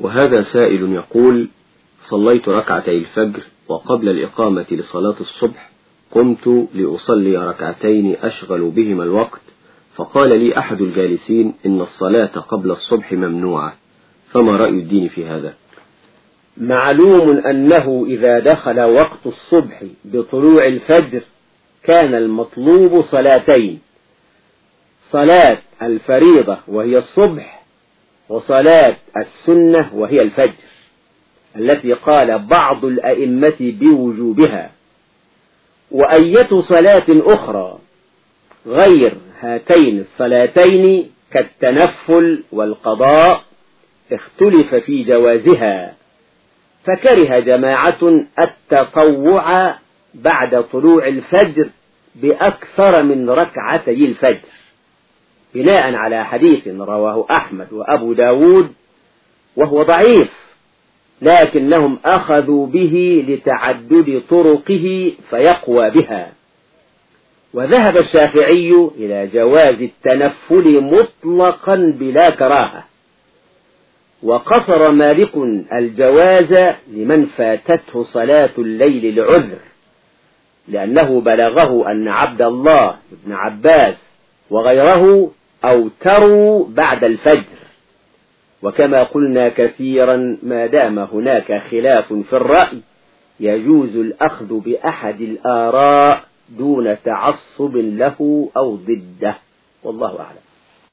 وهذا سائل يقول صليت ركعتي الفجر وقبل الإقامة لصلاة الصبح قمت لأصلي ركعتين أشغل بهما الوقت فقال لي أحد الجالسين إن الصلاة قبل الصبح ممنوعة فما رأي الدين في هذا؟ معلوم أنه إذا دخل وقت الصبح بطلوع الفجر كان المطلوب صلاتين صلاة الفريضة وهي الصبح وصلاة السنة وهي الفجر التي قال بعض الأئمة بوجوبها. وأية صلاة أخرى غير هاتين الصلاتين كالتنفل والقضاء اختلف في جوازها فكره جماعة التطوع بعد طلوع الفجر بأكثر من ركعتي الفجر. بناء على حديث رواه أحمد وأبو داود وهو ضعيف لكنهم أخذوا به لتعدد طرقه فيقوى بها. وذهب الشافعي إلى جواز التنفل مطلقا بلا كراهة. وقصر مالك الجواز لمن فاتته صلاة الليل لعذر لأنه بلغه أن عبد الله بن عباس وغيره أوتروا بعد الفجر. وكما قلنا كثيرا ما دام هناك خلاف في الرأي يجوز الأخذ بأحد الآراء دون تعصب له أو ضده. والله أعلم.